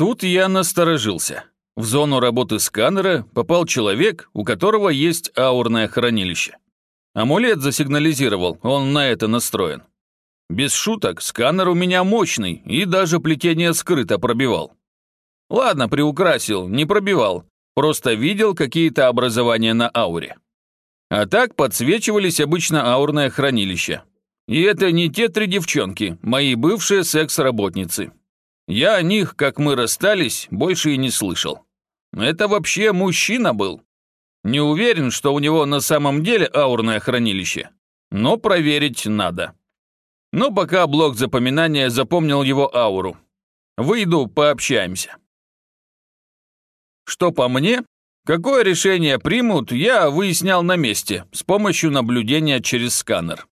Тут я насторожился. В зону работы сканера попал человек, у которого есть аурное хранилище. Амулет засигнализировал, он на это настроен. Без шуток, сканер у меня мощный и даже плетение скрыто пробивал. Ладно, приукрасил, не пробивал, просто видел какие-то образования на ауре. А так подсвечивались обычно аурное хранилище. И это не те три девчонки, мои бывшие секс-работницы. Я о них, как мы расстались, больше и не слышал. Это вообще мужчина был. Не уверен, что у него на самом деле аурное хранилище, но проверить надо. Но пока блок запоминания запомнил его ауру. Выйду, пообщаемся. Что по мне, какое решение примут, я выяснял на месте с помощью наблюдения через сканер.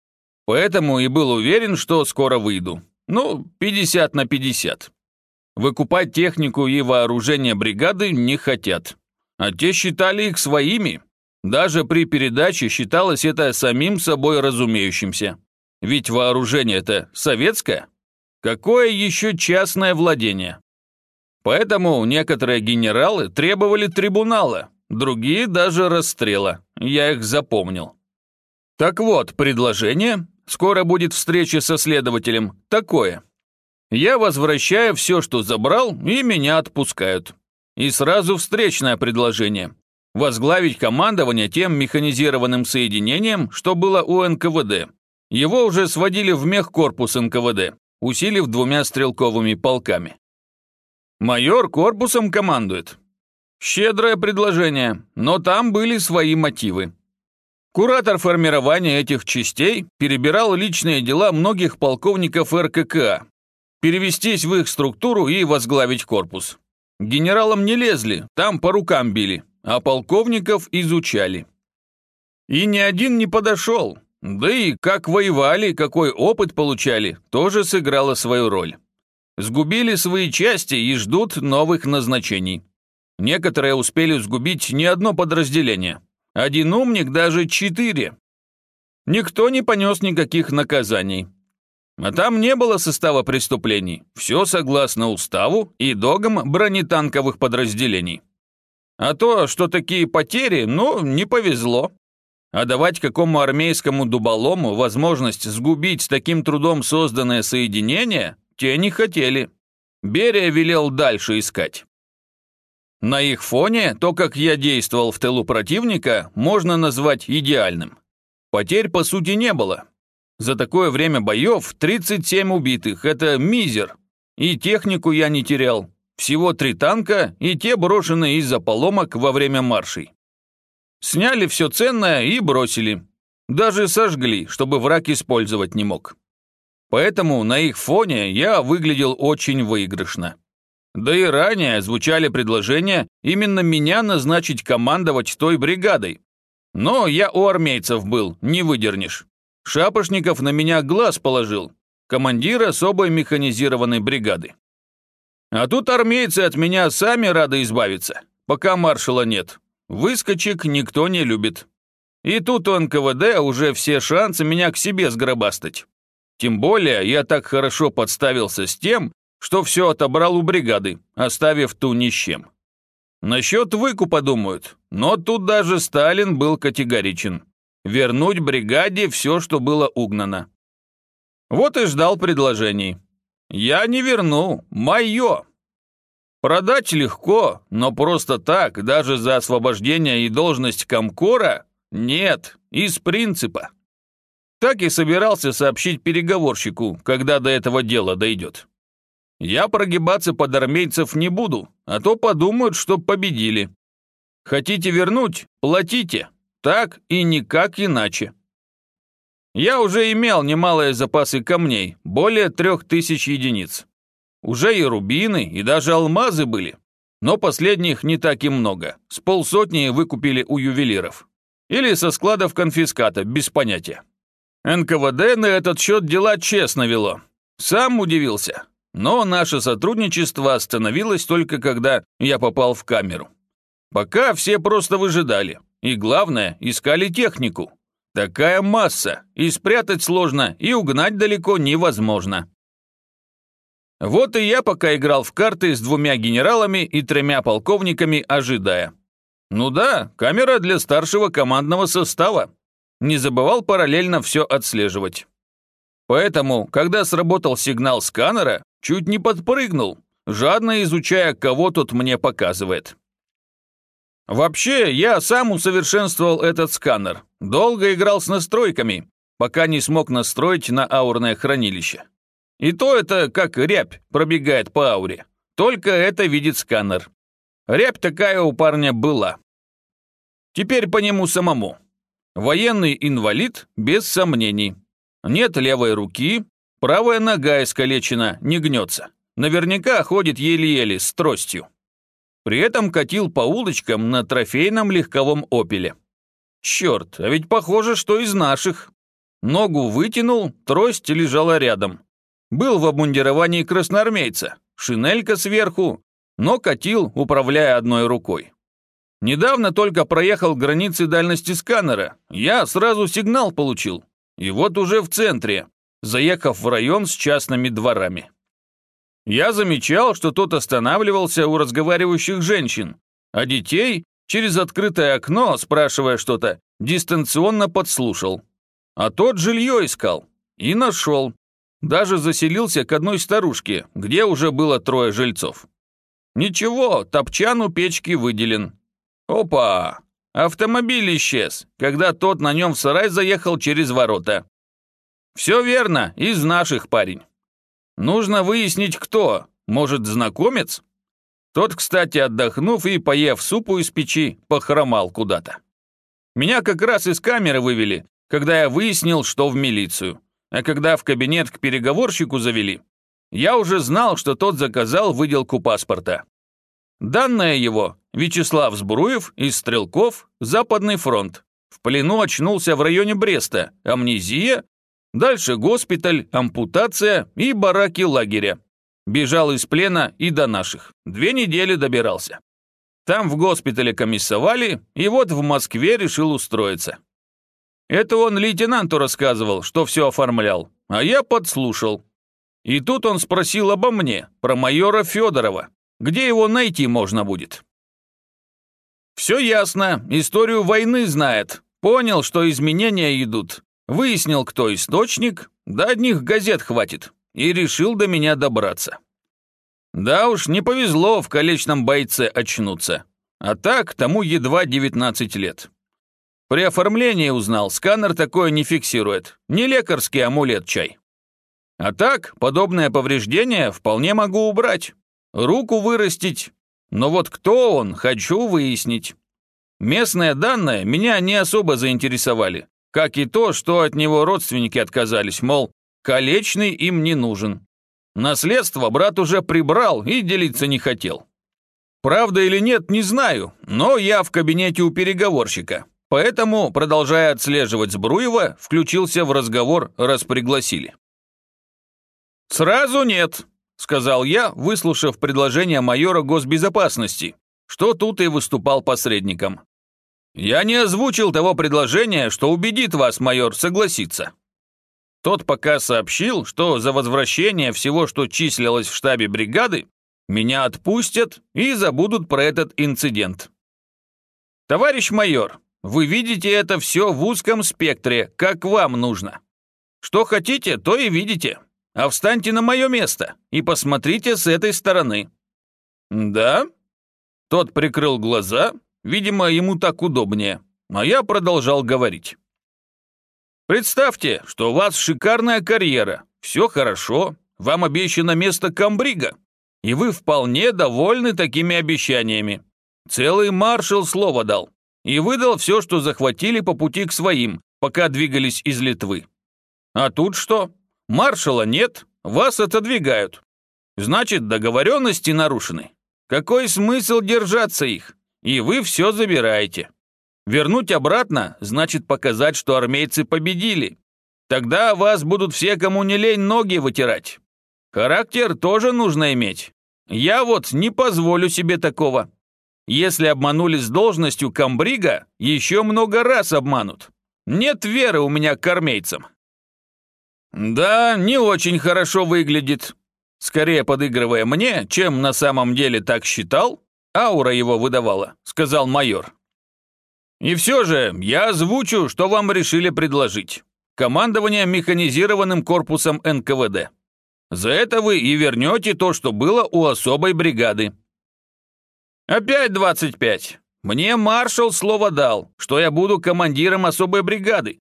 Поэтому и был уверен, что скоро выйду. Ну, 50 на 50. Выкупать технику и вооружение бригады не хотят. А те считали их своими. Даже при передаче считалось это самим собой разумеющимся. Ведь вооружение это советское. Какое еще частное владение? Поэтому некоторые генералы требовали трибунала, другие даже расстрела. Я их запомнил. Так вот, предложение, скоро будет встреча со следователем, такое. Я возвращаю все, что забрал, и меня отпускают. И сразу встречное предложение. Возглавить командование тем механизированным соединением, что было у НКВД. Его уже сводили в мехкорпус НКВД, усилив двумя стрелковыми полками. Майор корпусом командует. Щедрое предложение, но там были свои мотивы. Куратор формирования этих частей перебирал личные дела многих полковников РККА, перевестись в их структуру и возглавить корпус. Генералам не лезли, там по рукам били, а полковников изучали. И ни один не подошел, да и как воевали, какой опыт получали, тоже сыграло свою роль. Сгубили свои части и ждут новых назначений. Некоторые успели сгубить не одно подразделение. Один умник даже четыре. Никто не понес никаких наказаний. А там не было состава преступлений. Все согласно уставу и догам бронетанковых подразделений. А то, что такие потери, ну, не повезло. А давать какому армейскому дуболому возможность сгубить с таким трудом созданное соединение те не хотели. Берия велел дальше искать. На их фоне то, как я действовал в тылу противника, можно назвать идеальным. Потерь, по сути, не было. За такое время боев 37 убитых – это мизер. И технику я не терял. Всего три танка, и те брошены из-за поломок во время маршей. Сняли все ценное и бросили. Даже сожгли, чтобы враг использовать не мог. Поэтому на их фоне я выглядел очень выигрышно. Да и ранее звучали предложения именно меня назначить командовать той бригадой. Но я у армейцев был, не выдернешь. Шапошников на меня глаз положил, командир особой механизированной бригады. А тут армейцы от меня сами рады избавиться, пока маршала нет. Выскочек никто не любит. И тут у НКВД уже все шансы меня к себе сгробастать. Тем более я так хорошо подставился с тем, что все отобрал у бригады, оставив ту ни с чем. Насчет выкупа думают, но тут даже Сталин был категоричен. Вернуть бригаде все, что было угнано. Вот и ждал предложений. Я не верну, мое. Продать легко, но просто так, даже за освобождение и должность комкора, нет, из принципа. Так и собирался сообщить переговорщику, когда до этого дела дойдет. Я прогибаться под армейцев не буду, а то подумают, что победили. Хотите вернуть? Платите. Так и никак иначе. Я уже имел немалые запасы камней, более трех тысяч единиц. Уже и рубины, и даже алмазы были. Но последних не так и много. С полсотни выкупили у ювелиров. Или со складов конфиската, без понятия. НКВД на этот счет дела честно вело. Сам удивился. Но наше сотрудничество остановилось только когда я попал в камеру. Пока все просто выжидали. И главное, искали технику. Такая масса, и спрятать сложно, и угнать далеко невозможно. Вот и я пока играл в карты с двумя генералами и тремя полковниками, ожидая. Ну да, камера для старшего командного состава. Не забывал параллельно все отслеживать. Поэтому, когда сработал сигнал сканера, чуть не подпрыгнул, жадно изучая, кого тут мне показывает. Вообще, я сам усовершенствовал этот сканер. Долго играл с настройками, пока не смог настроить на аурное хранилище. И то это как рябь пробегает по ауре. Только это видит сканер. Рябь такая у парня была. Теперь по нему самому. Военный инвалид, без сомнений. Нет левой руки, правая нога искалечена, не гнется. Наверняка ходит еле-еле, с тростью. При этом катил по улочкам на трофейном легковом «Опеле». Черт, а ведь похоже, что из наших. Ногу вытянул, трость лежала рядом. Был в обмундировании красноармейца, шинелька сверху, но катил, управляя одной рукой. Недавно только проехал границы дальности сканера, я сразу сигнал получил. И вот уже в центре, заехав в район с частными дворами. Я замечал, что тот останавливался у разговаривающих женщин, а детей через открытое окно, спрашивая что-то, дистанционно подслушал. А тот жилье искал. И нашел. Даже заселился к одной старушке, где уже было трое жильцов. Ничего, топчан у печки выделен. Опа! Автомобиль исчез, когда тот на нем в сарай заехал через ворота. Все верно, из наших парень. Нужно выяснить, кто. Может, знакомец? Тот, кстати, отдохнув и поев супу из печи, похромал куда-то. Меня как раз из камеры вывели, когда я выяснил, что в милицию. А когда в кабинет к переговорщику завели, я уже знал, что тот заказал выделку паспорта. Данное его – Вячеслав Сбруев из Стрелков, Западный фронт. В плену очнулся в районе Бреста, амнезия Дальше госпиталь, ампутация и бараки лагеря. Бежал из плена и до наших. Две недели добирался. Там в госпитале комиссовали, и вот в Москве решил устроиться. Это он лейтенанту рассказывал, что все оформлял, а я подслушал. И тут он спросил обо мне, про майора Федорова, где его найти можно будет. Все ясно, историю войны знает, понял, что изменения идут, Выяснил, кто источник, до одних газет хватит, и решил до меня добраться. Да уж, не повезло в колечном бойце очнуться. А так, тому едва 19 лет. При оформлении узнал, сканер такое не фиксирует. Не лекарский амулет чай. А так, подобное повреждение вполне могу убрать. Руку вырастить. Но вот кто он, хочу выяснить. Местные данные меня не особо заинтересовали. Как и то, что от него родственники отказались, мол, колечный им не нужен. Наследство брат уже прибрал и делиться не хотел. Правда или нет, не знаю, но я в кабинете у переговорщика. Поэтому, продолжая отслеживать Збруева, включился в разговор, раз пригласили. «Сразу нет», — сказал я, выслушав предложение майора госбезопасности, что тут и выступал посредником. «Я не озвучил того предложения, что убедит вас, майор, согласиться». Тот пока сообщил, что за возвращение всего, что числилось в штабе бригады, меня отпустят и забудут про этот инцидент. «Товарищ майор, вы видите это все в узком спектре, как вам нужно. Что хотите, то и видите. А встаньте на мое место и посмотрите с этой стороны». «Да?» Тот прикрыл глаза Видимо, ему так удобнее. А я продолжал говорить. Представьте, что у вас шикарная карьера, все хорошо, вам обещано место комбрига, и вы вполне довольны такими обещаниями. Целый маршал слово дал и выдал все, что захватили по пути к своим, пока двигались из Литвы. А тут что? Маршала нет, вас отодвигают. Значит, договоренности нарушены. Какой смысл держаться их? И вы все забираете. Вернуть обратно значит показать, что армейцы победили. Тогда вас будут все, кому не лень, ноги вытирать. Характер тоже нужно иметь. Я вот не позволю себе такого. Если обманули с должностью комбрига, еще много раз обманут. Нет веры у меня к армейцам. Да, не очень хорошо выглядит. скорее подыгрывая мне, чем на самом деле так считал, аура его выдавала, сказал майор. И все же я озвучу, что вам решили предложить. Командование механизированным корпусом НКВД. За это вы и вернете то, что было у особой бригады. Опять 25. Мне маршал слово дал, что я буду командиром особой бригады.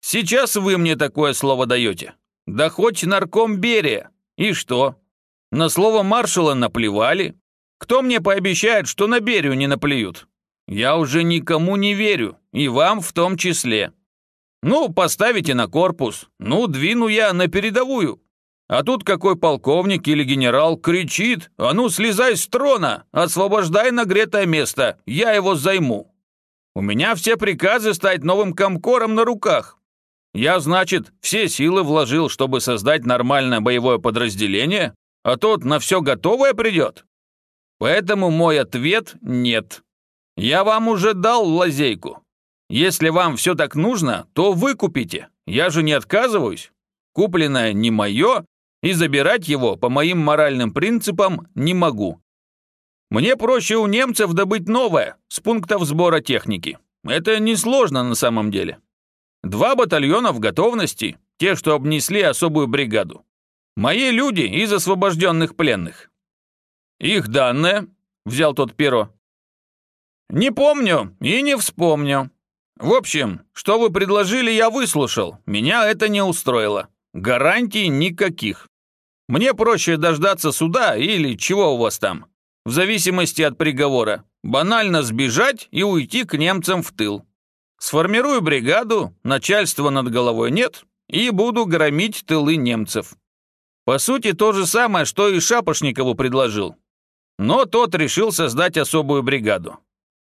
Сейчас вы мне такое слово даете. Да хоть нарком Берия. И что? На слово маршала наплевали. Кто мне пообещает, что на Берию не наплюют? Я уже никому не верю, и вам в том числе. Ну, поставите на корпус, ну, двину я на передовую. А тут какой полковник или генерал кричит, а ну, слезай с трона, освобождай нагретое место, я его займу. У меня все приказы стать новым комкором на руках. Я, значит, все силы вложил, чтобы создать нормальное боевое подразделение, а тут на все готовое придет. Поэтому мой ответ – нет. Я вам уже дал лазейку. Если вам все так нужно, то выкупите. Я же не отказываюсь. Купленное не мое, и забирать его по моим моральным принципам не могу. Мне проще у немцев добыть новое, с пунктов сбора техники. Это несложно на самом деле. Два батальона в готовности, те, что обнесли особую бригаду. Мои люди из освобожденных пленных. Их данные, взял тот перо. Не помню и не вспомню. В общем, что вы предложили, я выслушал. Меня это не устроило. Гарантий никаких. Мне проще дождаться суда или чего у вас там. В зависимости от приговора. Банально сбежать и уйти к немцам в тыл. Сформирую бригаду, начальства над головой нет, и буду громить тылы немцев. По сути, то же самое, что и Шапошникову предложил. Но тот решил создать особую бригаду.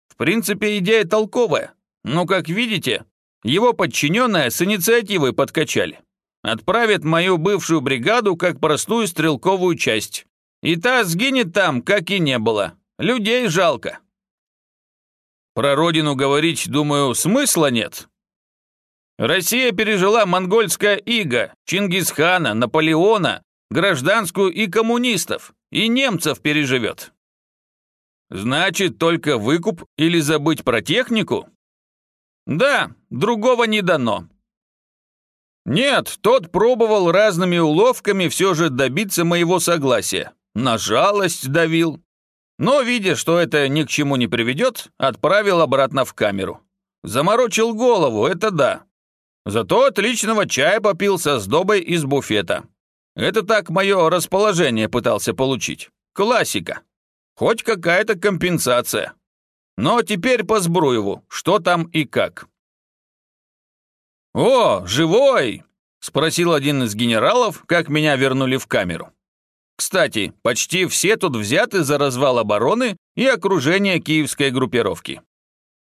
В принципе, идея толковая. Но, как видите, его подчиненные с инициативой подкачали. Отправят мою бывшую бригаду как простую стрелковую часть. И та сгинет там, как и не было. Людей жалко. Про родину говорить, думаю, смысла нет. Россия пережила монгольское иго, Чингисхана, Наполеона, гражданскую и коммунистов, и немцев переживет. Значит, только выкуп или забыть про технику? Да, другого не дано. Нет, тот пробовал разными уловками все же добиться моего согласия. На жалость давил. Но, видя, что это ни к чему не приведет, отправил обратно в камеру. Заморочил голову, это да. Зато отличного чая попил со сдобой из буфета. Это так мое расположение пытался получить. Классика. Хоть какая-то компенсация. Но теперь по Збруеву, что там и как. «О, живой!» – спросил один из генералов, как меня вернули в камеру. Кстати, почти все тут взяты за развал обороны и окружение киевской группировки.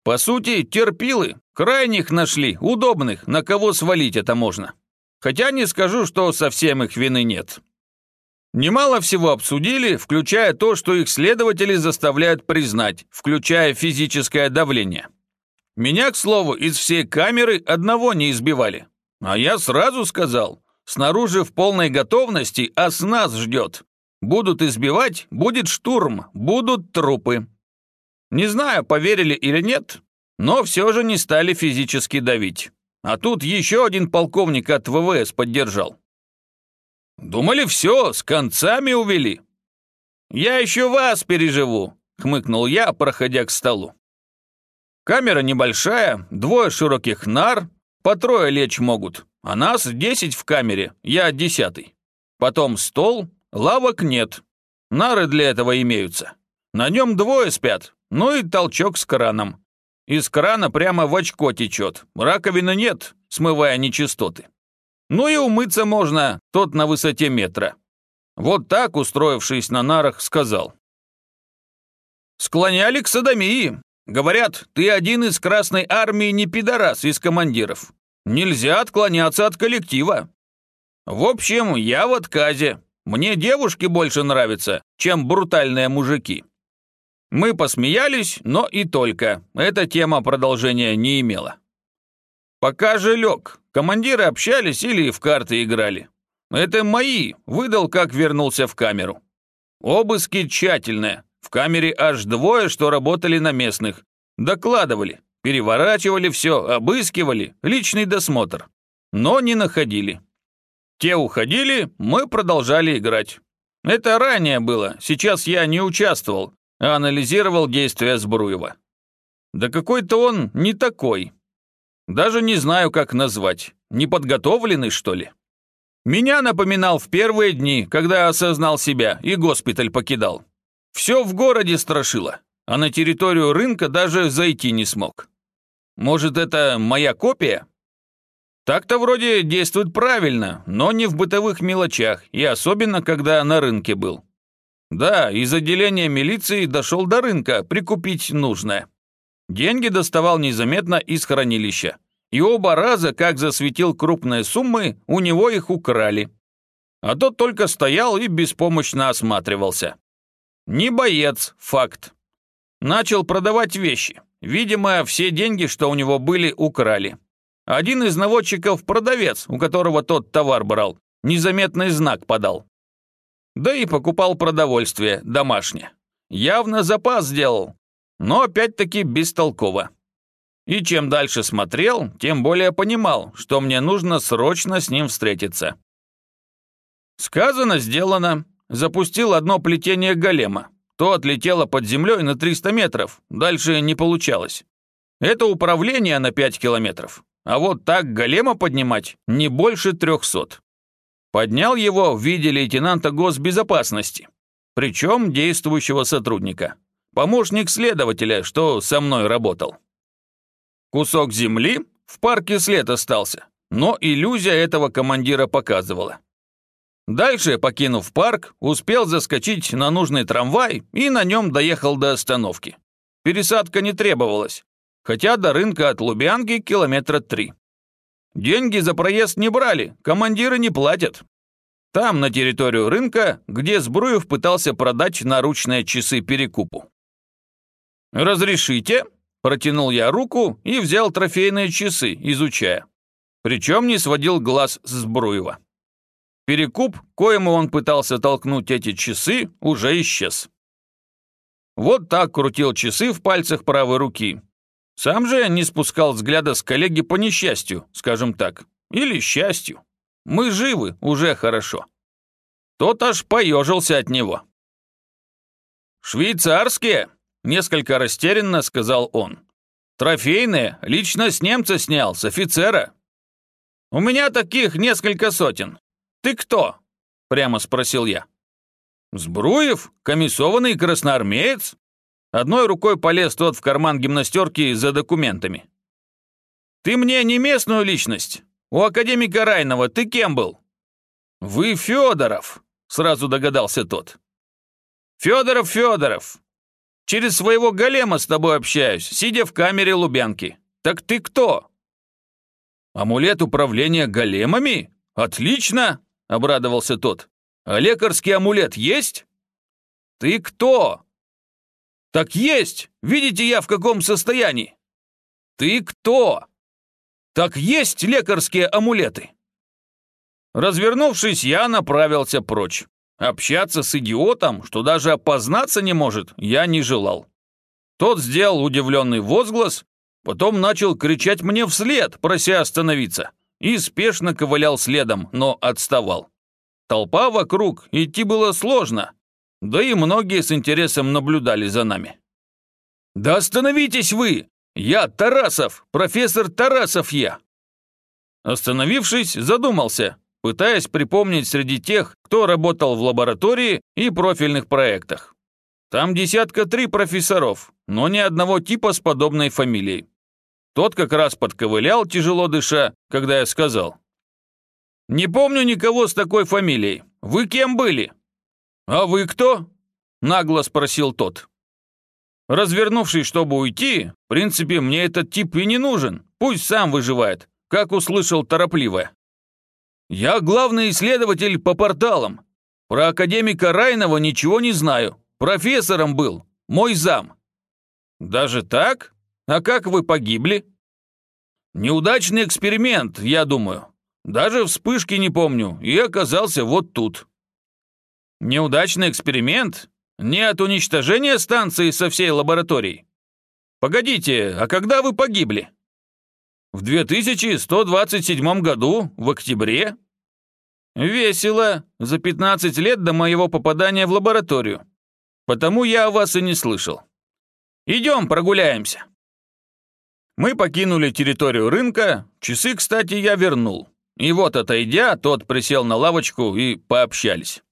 По сути, терпилы, крайних нашли, удобных, на кого свалить это можно. Хотя не скажу, что совсем их вины нет. Немало всего обсудили, включая то, что их следователи заставляют признать, включая физическое давление. Меня, к слову, из всей камеры одного не избивали. А я сразу сказал, снаружи в полной готовности, а с нас ждет. Будут избивать, будет штурм, будут трупы. Не знаю, поверили или нет, но все же не стали физически давить. А тут еще один полковник от ВВС поддержал. Думали, все, с концами увели. Я еще вас переживу, хмыкнул я, проходя к столу. Камера небольшая, двое широких нар, по трое лечь могут, а нас десять в камере, я десятый. Потом стол, лавок нет, нары для этого имеются. На нем двое спят, ну и толчок с краном. Из крана прямо в очко течет, раковины нет, смывая нечистоты. Ну и умыться можно, тот на высоте метра. Вот так, устроившись на нарах, сказал. Склоняли к садомии. Говорят, ты один из Красной Армии не пидорас из командиров. Нельзя отклоняться от коллектива. В общем, я в отказе. Мне девушки больше нравятся, чем брутальные мужики. Мы посмеялись, но и только. Эта тема продолжения не имела. Пока же лег. Командиры общались или в карты играли. Это мои, выдал, как вернулся в камеру. Обыски тщательные. В камере аж двое, что работали на местных. Докладывали, переворачивали все, обыскивали, личный досмотр. Но не находили. Те уходили, мы продолжали играть. Это ранее было, сейчас я не участвовал, анализировал действия Збруева. Да какой-то он не такой. Даже не знаю, как назвать. Неподготовленный, что ли? Меня напоминал в первые дни, когда осознал себя и госпиталь покидал. Все в городе страшило, а на территорию рынка даже зайти не смог. Может, это моя копия? Так-то вроде действует правильно, но не в бытовых мелочах, и особенно, когда на рынке был. Да, из отделения милиции дошел до рынка прикупить нужное. Деньги доставал незаметно из хранилища и оба раза, как засветил крупные суммы, у него их украли. А тот только стоял и беспомощно осматривался. Не боец, факт. Начал продавать вещи. Видимо, все деньги, что у него были, украли. Один из наводчиков – продавец, у которого тот товар брал, незаметный знак подал. Да и покупал продовольствие домашнее. Явно запас сделал, но опять-таки бестолково. И чем дальше смотрел, тем более понимал, что мне нужно срочно с ним встретиться. Сказано, сделано. Запустил одно плетение голема. То отлетело под землей на 300 метров, дальше не получалось. Это управление на 5 километров. А вот так голема поднимать не больше 300. Поднял его в виде лейтенанта госбезопасности, причем действующего сотрудника. Помощник следователя, что со мной работал. Кусок земли, в парке след остался, но иллюзия этого командира показывала. Дальше, покинув парк, успел заскочить на нужный трамвай и на нем доехал до остановки. Пересадка не требовалась, хотя до рынка от Лубянки километра три. Деньги за проезд не брали, командиры не платят. Там, на территорию рынка, где Сбруев пытался продать наручные часы перекупу. «Разрешите?» Протянул я руку и взял трофейные часы, изучая. Причем не сводил глаз с Збруева. Перекуп, коему он пытался толкнуть эти часы, уже исчез. Вот так крутил часы в пальцах правой руки. Сам же не спускал взгляда с коллеги по несчастью, скажем так. Или счастью. Мы живы, уже хорошо. Тот аж поежился от него. «Швейцарские?» Несколько растерянно сказал он. «Трофейные? Лично с немца снял, с офицера». «У меня таких несколько сотен. Ты кто?» Прямо спросил я. «Сбруев? Комиссованный красноармеец?» Одной рукой полез тот в карман гимнастерки за документами. «Ты мне не местную личность? У академика Райнова ты кем был?» «Вы Федоров», — сразу догадался тот. «Федоров, Федоров, Через своего голема с тобой общаюсь, сидя в камере Лубянки. Так ты кто?» «Амулет управления големами? Отлично!» — обрадовался тот. «А лекарский амулет есть?» «Ты кто?» «Так есть! Видите я в каком состоянии?» «Ты кто?» «Так есть лекарские амулеты!» Развернувшись, я направился прочь. Общаться с идиотом, что даже опознаться не может, я не желал. Тот сделал удивленный возглас, потом начал кричать мне вслед, прося остановиться, и спешно ковылял следом, но отставал. Толпа вокруг, идти было сложно, да и многие с интересом наблюдали за нами. «Да остановитесь вы! Я Тарасов, профессор Тарасов я!» Остановившись, задумался, пытаясь припомнить среди тех, кто работал в лаборатории и профильных проектах. Там десятка три профессоров, но ни одного типа с подобной фамилией. Тот как раз подковылял, тяжело дыша, когда я сказал. «Не помню никого с такой фамилией. Вы кем были?» «А вы кто?» – нагло спросил тот. Развернувшись, чтобы уйти, в принципе, мне этот тип и не нужен. Пусть сам выживает, как услышал торопливо. «Я главный исследователь по порталам. Про академика Райнова ничего не знаю. Профессором был, мой зам». «Даже так? А как вы погибли?» «Неудачный эксперимент, я думаю. Даже вспышки не помню и оказался вот тут. Неудачный эксперимент? Не от уничтожения станции со всей лабораторией? Погодите, а когда вы погибли? В 2127 году, в октябре. Весело, за 15 лет до моего попадания в лабораторию. Потому я о вас и не слышал. Идем прогуляемся. Мы покинули территорию рынка, часы, кстати, я вернул. И вот, отойдя, тот присел на лавочку и пообщались.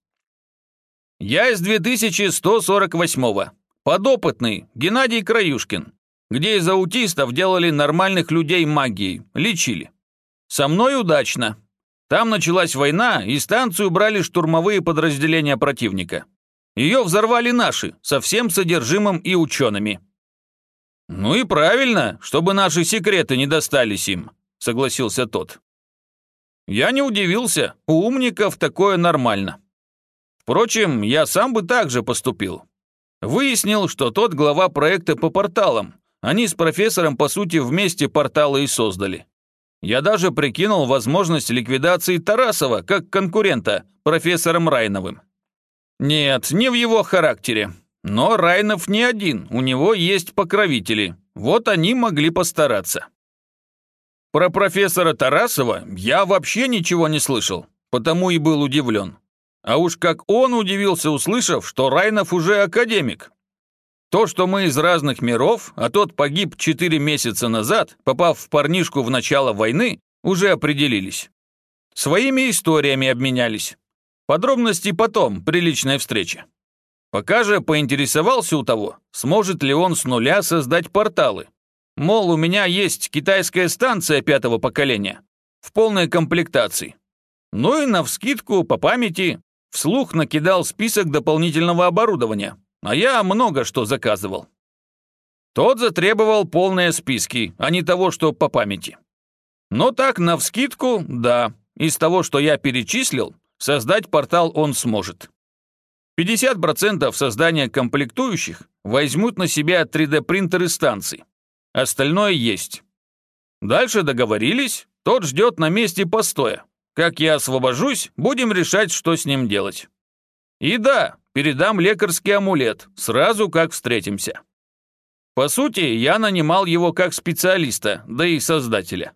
Я из 2148-го. Подопытный, Геннадий Краюшкин. Где из аутистов делали нормальных людей магией, лечили. Со мной удачно. Там началась война, и станцию брали штурмовые подразделения противника. Ее взорвали наши, со всем содержимым и учеными. «Ну и правильно, чтобы наши секреты не достались им», — согласился тот. Я не удивился, у умников такое нормально. Впрочем, я сам бы так же поступил. Выяснил, что тот глава проекта по порталам. Они с профессором, по сути, вместе порталы и создали. Я даже прикинул возможность ликвидации Тарасова как конкурента профессором Райновым. Нет, не в его характере. Но Райнов не один, у него есть покровители. Вот они могли постараться. Про профессора Тарасова я вообще ничего не слышал, потому и был удивлен. А уж как он удивился, услышав, что Райнов уже академик. То, что мы из разных миров, а тот погиб четыре месяца назад, попав в парнишку в начало войны, уже определились. Своими историями обменялись. Подробности потом, при личной встрече. Пока же поинтересовался у того, сможет ли он с нуля создать порталы. Мол, у меня есть китайская станция пятого поколения в полной комплектации. Ну и навскидку, по памяти, вслух накидал список дополнительного оборудования, а я много что заказывал. Тот затребовал полные списки, а не того, что по памяти. Но так, навскидку, да, из того, что я перечислил, создать портал он сможет. 50% создания комплектующих возьмут на себя 3D-принтеры станций. Остальное есть. Дальше договорились, тот ждет на месте постоя. Как я освобожусь, будем решать, что с ним делать. И да, передам лекарский амулет, сразу как встретимся. По сути, я нанимал его как специалиста, да и создателя.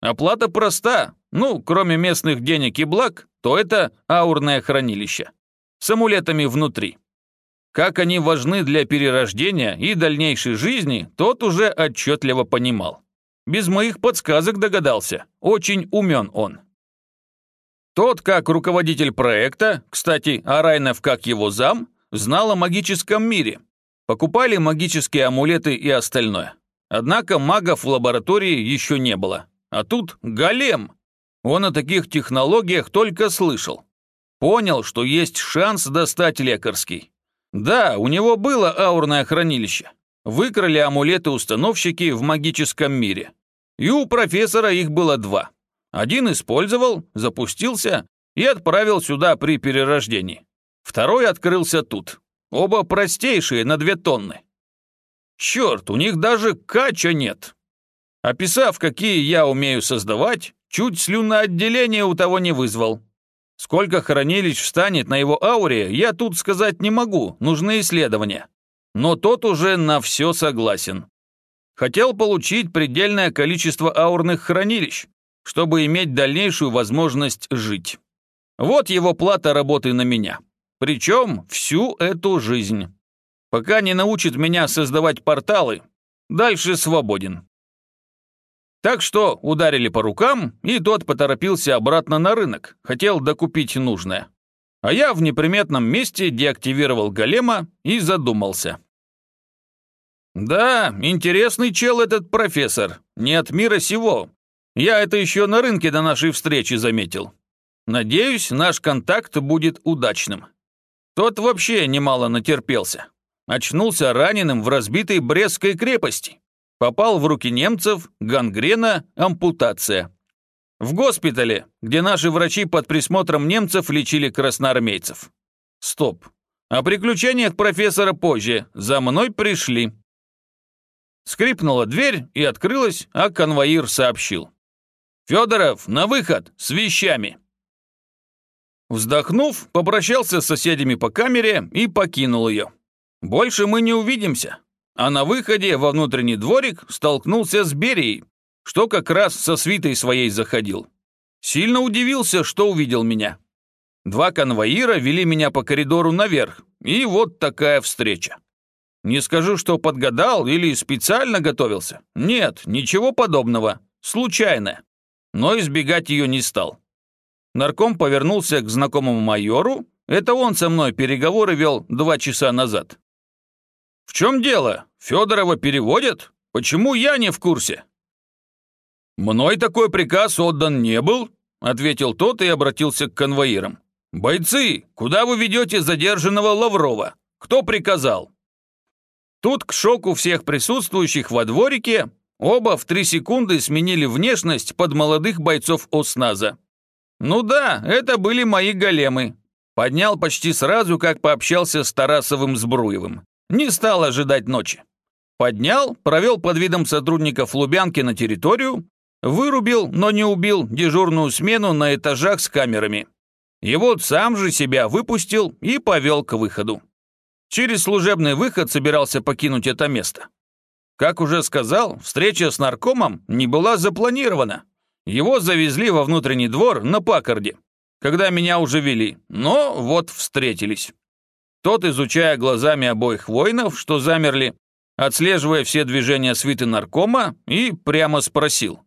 Оплата проста, ну, кроме местных денег и благ, то это аурное хранилище с амулетами внутри. Как они важны для перерождения и дальнейшей жизни, тот уже отчетливо понимал. Без моих подсказок догадался, очень умен он. Тот, как руководитель проекта, кстати, Арайнов как его зам, знал о магическом мире. Покупали магические амулеты и остальное. Однако магов в лаборатории еще не было. А тут голем. Он о таких технологиях только слышал. Понял, что есть шанс достать лекарский. Да, у него было аурное хранилище. Выкрали амулеты-установщики в магическом мире. И у профессора их было два. Один использовал, запустился и отправил сюда при перерождении. Второй открылся тут. Оба простейшие, на две тонны. Черт, у них даже кача нет. Описав, какие я умею создавать, чуть слюноотделение у того не вызвал. Сколько хранилищ встанет на его ауре, я тут сказать не могу, нужны исследования. Но тот уже на все согласен. Хотел получить предельное количество аурных хранилищ, чтобы иметь дальнейшую возможность жить. Вот его плата работы на меня. Причем всю эту жизнь. Пока не научит меня создавать порталы, дальше свободен. Так что ударили по рукам, и тот поторопился обратно на рынок, хотел докупить нужное. А я в неприметном месте деактивировал голема и задумался. Да, интересный чел этот профессор, не от мира сего. Я это еще на рынке до нашей встречи заметил. Надеюсь, наш контакт будет удачным. Тот вообще немало натерпелся. Очнулся раненым в разбитой Брестской крепости. Попал в руки немцев, гангрена, ампутация. В госпитале, где наши врачи под присмотром немцев лечили красноармейцев. Стоп. О приключениях профессора позже. За мной пришли. Скрипнула дверь и открылась, а конвоир сообщил. Федоров, на выход, с вещами!» Вздохнув, попрощался с соседями по камере и покинул ее. Больше мы не увидимся. А на выходе во внутренний дворик столкнулся с Берией, что как раз со свитой своей заходил. Сильно удивился, что увидел меня. Два конвоира вели меня по коридору наверх, и вот такая встреча. Не скажу, что подгадал или специально готовился. Нет, ничего подобного. Случайно. Но избегать ее не стал. Нарком повернулся к знакомому майору. Это он со мной переговоры вел два часа назад. «В чем дело? Федорова переводят? Почему я не в курсе?» «Мной такой приказ отдан не был», — ответил тот и обратился к конвоирам. «Бойцы, куда вы ведете задержанного Лаврова? Кто приказал?» Тут, к шоку всех присутствующих во дворике, оба в три секунды сменили внешность под молодых бойцов ОСНАЗа. Ну да, это были мои големы. Поднял почти сразу, как пообщался с Тарасовым Збруевым. Не стал ожидать ночи. Поднял, провел под видом сотрудников Лубянки на территорию, вырубил, но не убил дежурную смену на этажах с камерами. И вот сам же себя выпустил и повел к выходу. Через служебный выход собирался покинуть это место. Как уже сказал, встреча с наркомом не была запланирована. Его завезли во внутренний двор на Паккарде, когда меня уже вели, но вот встретились. Тот, изучая глазами обоих воинов, что замерли, отслеживая все движения свиты наркома, и прямо спросил.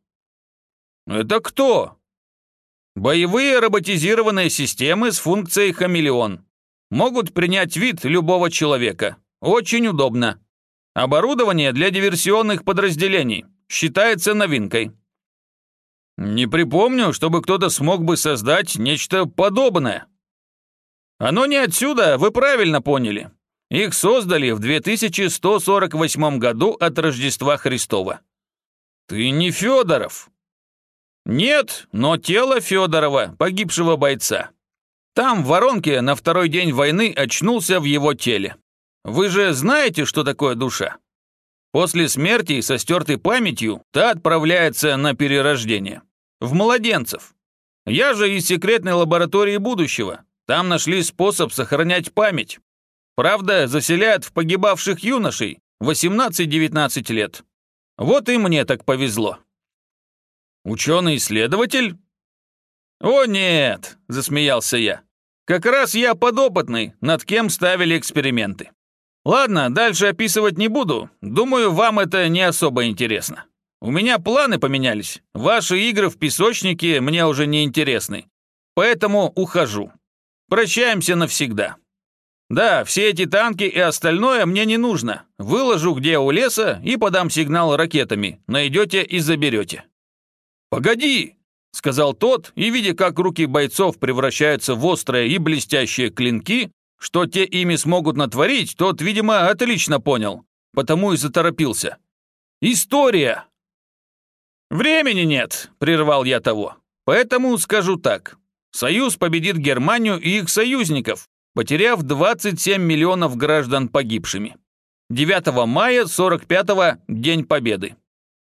«Это кто?» «Боевые роботизированные системы с функцией хамелеон. Могут принять вид любого человека. Очень удобно. Оборудование для диверсионных подразделений. Считается новинкой. Не припомню, чтобы кто-то смог бы создать нечто подобное. Оно не отсюда, вы правильно поняли. Их создали в 2148 году от Рождества Христова. Ты не Федоров. Нет, но тело Федорова, погибшего бойца. Там, в воронке, на второй день войны очнулся в его теле. Вы же знаете, что такое душа? После смерти со стертой памятью та отправляется на перерождение. В младенцев. Я же из секретной лаборатории будущего. Там нашли способ сохранять память. Правда, заселяют в погибавших юношей 18-19 лет. Вот и мне так повезло. Ученый-исследователь? О нет, засмеялся я. Как раз я подопытный, над кем ставили эксперименты. Ладно, дальше описывать не буду. Думаю, вам это не особо интересно. У меня планы поменялись. Ваши игры в песочнике мне уже не интересны. Поэтому ухожу. Прощаемся навсегда. Да, все эти танки и остальное мне не нужно. Выложу где у леса и подам сигнал ракетами. Найдете и заберете. Погоди, сказал тот, и видя, как руки бойцов превращаются в острые и блестящие клинки, что те ими смогут натворить, тот, видимо, отлично понял, потому и заторопился. «История!» «Времени нет», — прервал я того. «Поэтому скажу так. Союз победит Германию и их союзников, потеряв 27 миллионов граждан погибшими. 9 мая 45-го – День Победы.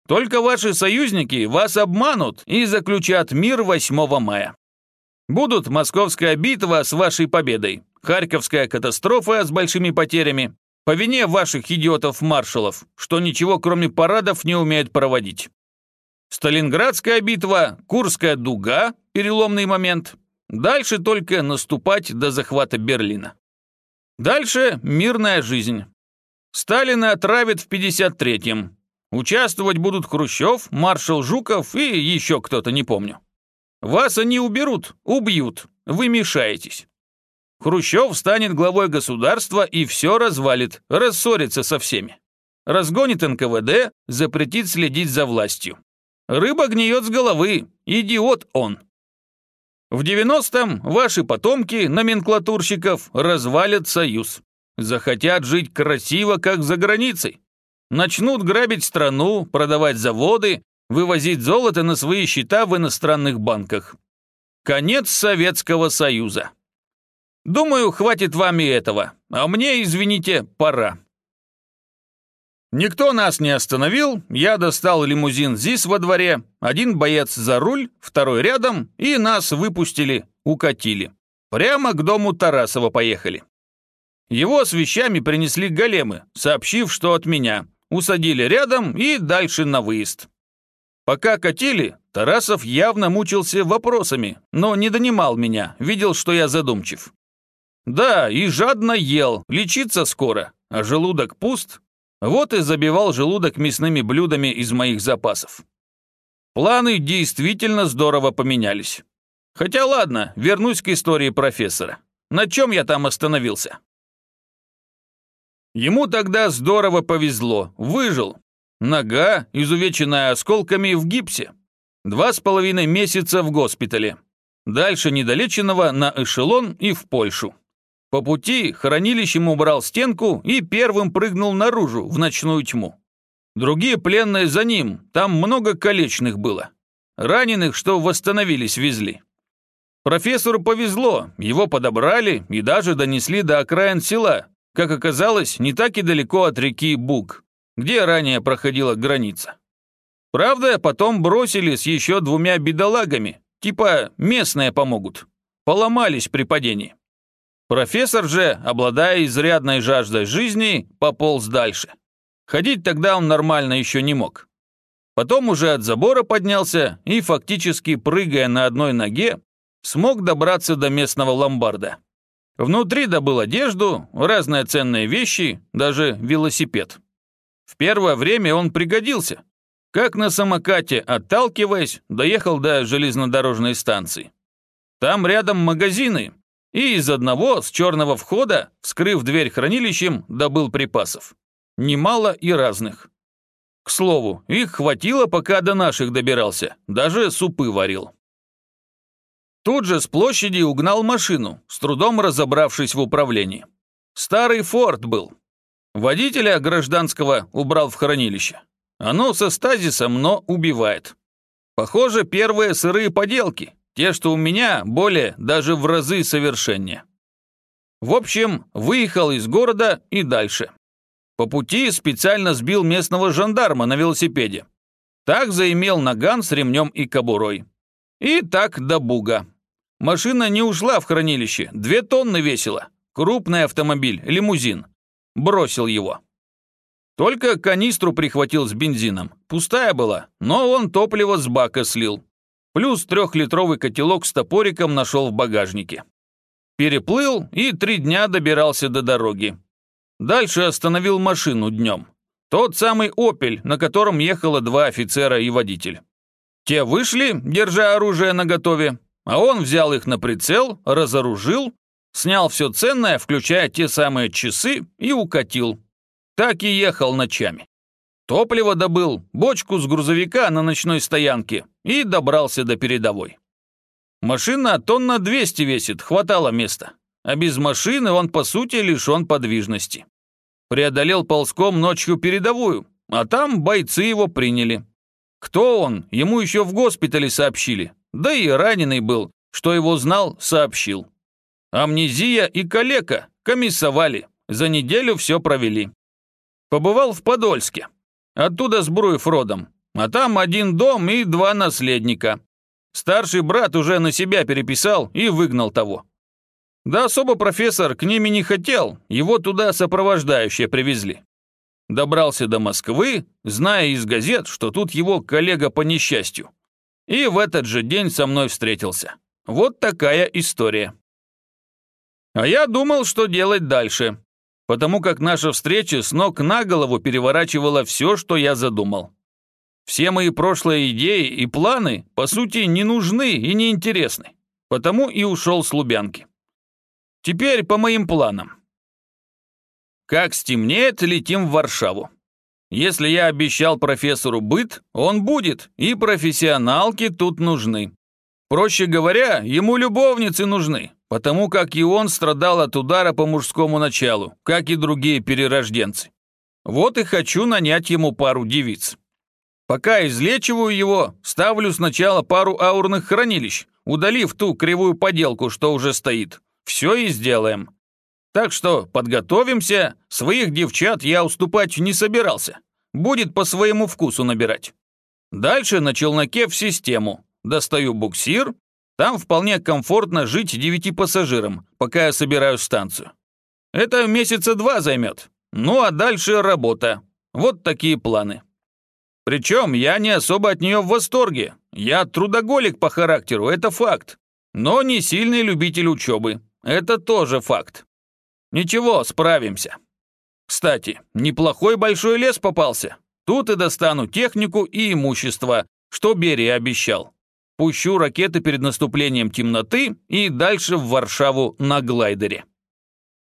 Только ваши союзники вас обманут и заключат мир 8 мая. Будут Московская битва с вашей победой, Харьковская катастрофа с большими потерями, по вине ваших идиотов-маршалов, что ничего кроме парадов не умеют проводить. Сталинградская битва, Курская дуга, переломный момент. Дальше только наступать до захвата Берлина. Дальше мирная жизнь. Сталина отравят в 53-м. Участвовать будут Хрущев, маршал Жуков и еще кто-то, не помню. Вас они уберут, убьют, вы мешаетесь. Хрущев станет главой государства и все развалит, рассорится со всеми. Разгонит НКВД, запретит следить за властью. Рыба гниет с головы, идиот он. В 90-м ваши потомки, номенклатурщиков, развалят союз. Захотят жить красиво, как за границей. Начнут грабить страну, продавать заводы, вывозить золото на свои счета в иностранных банках. Конец Советского Союза. Думаю, хватит вам и этого. А мне, извините, пора. Никто нас не остановил, я достал лимузин ЗИС во дворе, один боец за руль, второй рядом, и нас выпустили, укатили. Прямо к дому Тарасова поехали. Его с вещами принесли големы, сообщив, что от меня. Усадили рядом и дальше на выезд. Пока катили, Тарасов явно мучился вопросами, но не донимал меня, видел, что я задумчив. Да, и жадно ел, лечиться скоро, а желудок пуст. Вот и забивал желудок мясными блюдами из моих запасов. Планы действительно здорово поменялись. Хотя ладно, вернусь к истории профессора. На чем я там остановился? Ему тогда здорово повезло, выжил. Нога, изувеченная осколками в гипсе. Два с половиной месяца в госпитале. Дальше недолеченного на эшелон и в Польшу. По пути хранилищем убрал стенку и первым прыгнул наружу, в ночную тьму. Другие пленные за ним, там много колечных было. Раненых, что восстановились, везли. Профессору повезло, его подобрали и даже донесли до окраин села, как оказалось, не так и далеко от реки Буг, где ранее проходила граница. Правда, потом бросили с еще двумя бедолагами, типа местные помогут. Поломались при падении. Профессор же, обладая изрядной жаждой жизни, пополз дальше. Ходить тогда он нормально еще не мог. Потом уже от забора поднялся и, фактически прыгая на одной ноге, смог добраться до местного ломбарда. Внутри добыл одежду, разные ценные вещи, даже велосипед. В первое время он пригодился. Как на самокате, отталкиваясь, доехал до железнодорожной станции. Там рядом магазины, и из одного с черного входа, вскрыв дверь хранилищем, добыл припасов. Немало и разных. К слову, их хватило, пока до наших добирался, даже супы варил. Тут же с площади угнал машину, с трудом разобравшись в управлении. Старый форт был. Водителя гражданского убрал в хранилище. Оно со стазисом, но убивает. Похоже, первые сырые поделки, те, что у меня, более даже в разы совершеннее. В общем, выехал из города и дальше. По пути специально сбил местного жандарма на велосипеде. Так заимел наган с ремнем и кобурой. И так до Буга. Машина не ушла в хранилище, две тонны весила. Крупный автомобиль, лимузин. Бросил его. Только канистру прихватил с бензином. Пустая была, но он топливо с бака слил. Плюс трехлитровый котелок с топориком нашел в багажнике. Переплыл и три дня добирался до дороги. Дальше остановил машину днем. Тот самый «Опель», на котором ехало два офицера и водитель. Те вышли, держа оружие наготове, а он взял их на прицел, разоружил, снял все ценное, включая те самые часы, и укатил. Так и ехал ночами. Топливо добыл, бочку с грузовика на ночной стоянке и добрался до передовой. Машина тонна 200 весит, хватало места. А без машины он, по сути, лишен подвижности. Преодолел ползком ночью передовую, а там бойцы его приняли. Кто он, ему еще в госпитале сообщили. Да и раненый был, что его знал, сообщил. Амнезия и калека комиссовали, за неделю все провели. Побывал в Подольске. Оттуда Сбруев родом. А там один дом и два наследника. Старший брат уже на себя переписал и выгнал того. Да особо профессор к ними не хотел, его туда сопровождающие привезли. Добрался до Москвы, зная из газет, что тут его коллега по несчастью. И в этот же день со мной встретился. Вот такая история. А я думал, что делать дальше, потому как наша встреча с ног на голову переворачивала все, что я задумал. Все мои прошлые идеи и планы, по сути, не нужны и не интересны, потому и ушел с Лубянки. Теперь по моим планам. Как стемнеет, летим в Варшаву. Если я обещал профессору быт, он будет, и профессионалки тут нужны. Проще говоря, ему любовницы нужны, потому как и он страдал от удара по мужскому началу, как и другие перерожденцы. Вот и хочу нанять ему пару девиц. Пока излечиваю его, ставлю сначала пару аурных хранилищ, удалив ту кривую поделку, что уже стоит. Все и сделаем. Так что подготовимся, своих девчат я уступать не собирался. Будет по своему вкусу набирать. Дальше на челноке в систему. Достаю буксир. Там вполне комфортно жить девяти пассажирам, пока я собираю станцию. Это месяца два займет. Ну а дальше работа. Вот такие планы. Причем я не особо от нее в восторге. Я трудоголик по характеру, это факт. Но не сильный любитель учебы. Это тоже факт. Ничего, справимся. Кстати, неплохой большой лес попался. Тут и достану технику и имущество, что Берия обещал. Пущу ракеты перед наступлением темноты и дальше в Варшаву на глайдере.